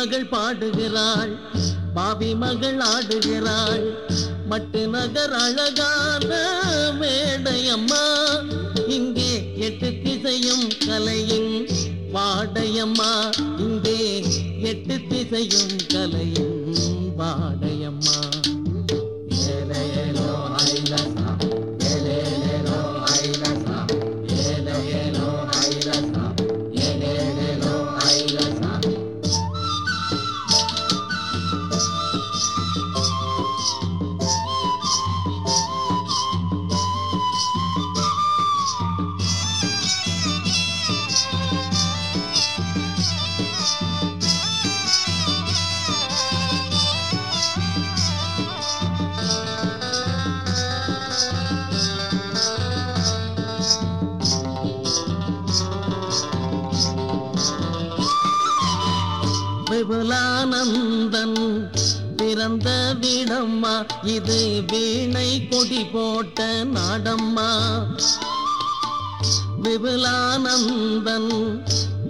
மகள் பாடுகிறாள் பாபி மகள் ஆடுகிறாள். மட்டு நகர் அழகான மேடையம்மா இங்கே எட்டு திசையும் கலையின் வாடையம்மா. இங்கே எட்டு திசையும் கலையின் வாடையம்மா. விபுலானந்தன் பிறந்த வீடம்மா இது வீணை கொடி போட்ட நாடம்மா. விபுலானந்தன்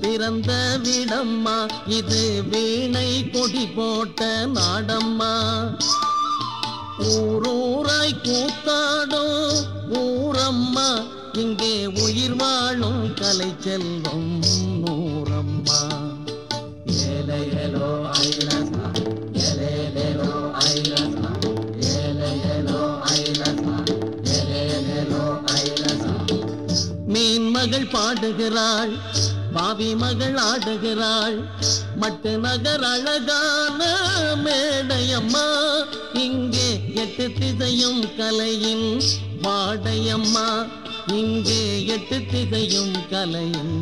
பிறந்த வீடம்மா இது வீணை கொடி போட்ட நாடம்மா. ஊரூராய் கூத்தாடும் ஊரம்மா இங்கே உயிர் வாழும் கலை செல்வம் மகள் பாடுகிறாள் பாவி மகள் ஆடுகிறாள். மட்டு நகர் அழகான மேடையம்மா இங்கே எட்டு திசையும் கலையின் வாடையம்மா. இங்கே எட்டு திசையும் கலையின்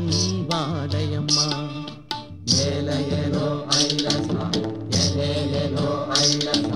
வாடையம்மா. ஏலையலோ ஐலசா ஏலேலேலோ ஐலசா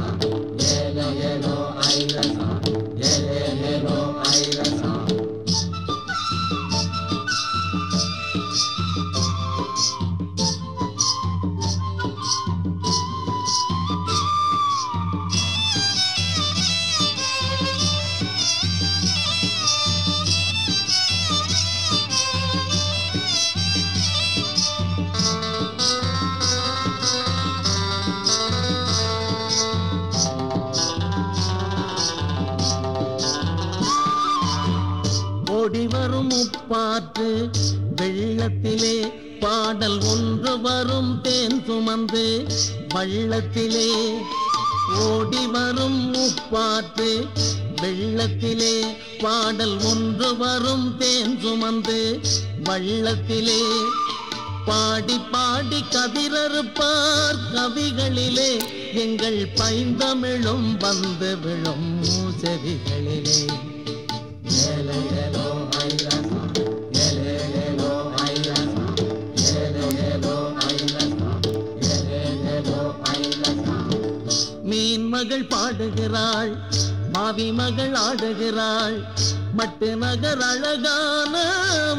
ஓடி வரும் உப்பாற்று வெள்ளத்திலே பாடல் ஒன்று வரும் தேன் சுமந்து. வள்ளத்திலே ஓடி வரும் உப்பாற்று வெள்ளத்திலே பாடல் ஒன்று வரும் தேன் சுமந்து. வள்ளத்திலே பாடி பாடி கதிரறுப்பார். கவிகளிலே எங்கள் பைந்தமிழும் வந்து விழும் செவிகளிலே மகள் பாடுகிறாள் மாவி மகள் ஆடுகிறாள் மட்டு நகர் அழகான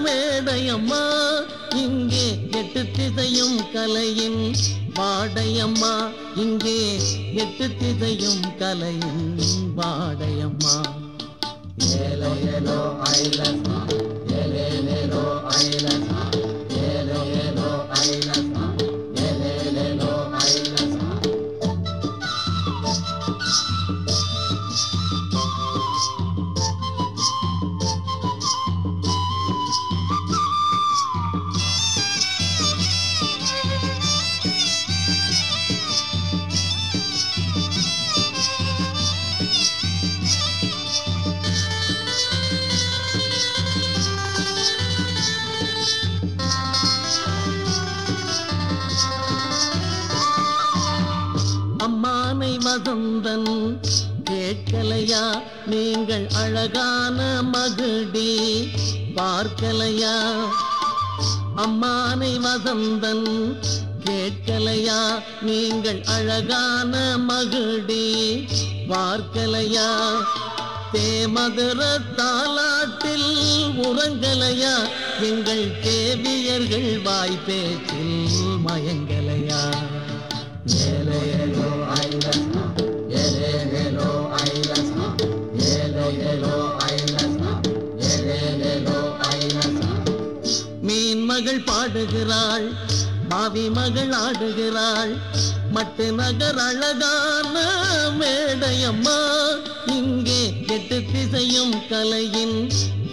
மேடையம்மா இங்கே எட்டு திசையும் கலையின் வாடையம்மா இங்கே எட்டு திசையும் கலையின் வாடையம்மா ஏலோ ஐலசா ஏலேலேலோ ஐலசா ஆமை வசந்தன் கேட்கலையா? நீங்கள் அழகான மகுடி பார்க்கலையா? அம்மானை வசந்தன் கேட்கலையா? நீங்கள் அழகான மகுடி பார்க்கலையா? தேமதுர தாலாட்டில் உறங்கலையா? எங்கள் தேவியர்கள் வாய்ப்பேச்சில் மயங்கலையா? ஏலேலோ ஆடுகிறாள் மகள் மாவி மகள் ஆடுகிறாள். மட்டு நகர் அழகான மேடையம்மா இங்கே எட்டு திசையும் கலையின்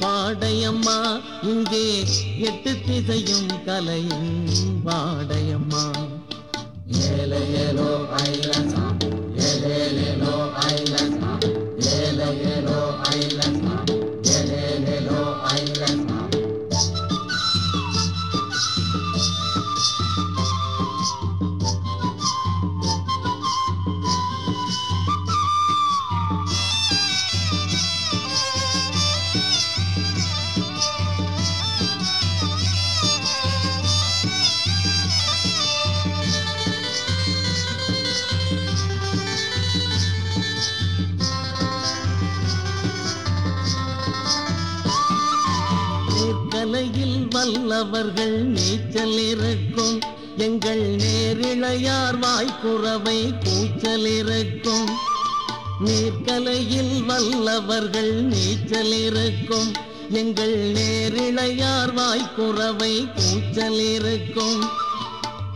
பாடையம்மா இங்கே எட்டு திசையும் கலையின் பாடையம்மா ஏலே ஏலோ நீர்க்கலையில் வல்லவர்கள் நீச்சல் இருக்கும் எங்கள் நேரிழையார் வாய்க்குறவை கூச்சல் இருக்கும் நீர்க்கலையில் வல்லவர்கள் நீச்சல் இருக்கும் எங்கள் நேரிழையார் வாய்க்குறவை கூச்சல் இருக்கும்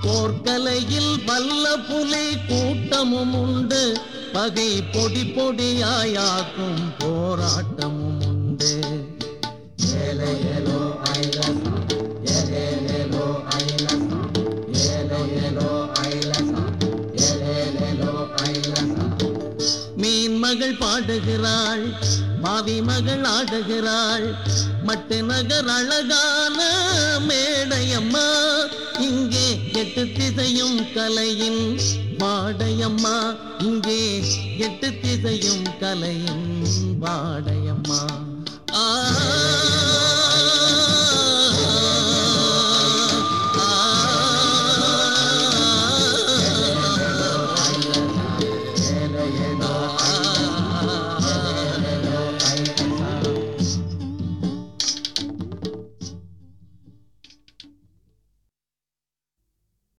போர்க்கலையில் வல்ல புலி கூட்டமும் உண்டு. பகை பொடி பொடியாயாக்கும் போராட்டம். மகள் பாடுகிறாள். மாவி மகள் ஆடுகிறாள். மட்டு நகர் அழகான மேடையம்மா. இங்கே எட்டு திசையும் கலையின் வாடையம்மா. இங்கே எட்டு திசையும் கலையின் வாடையம்மா. ஆ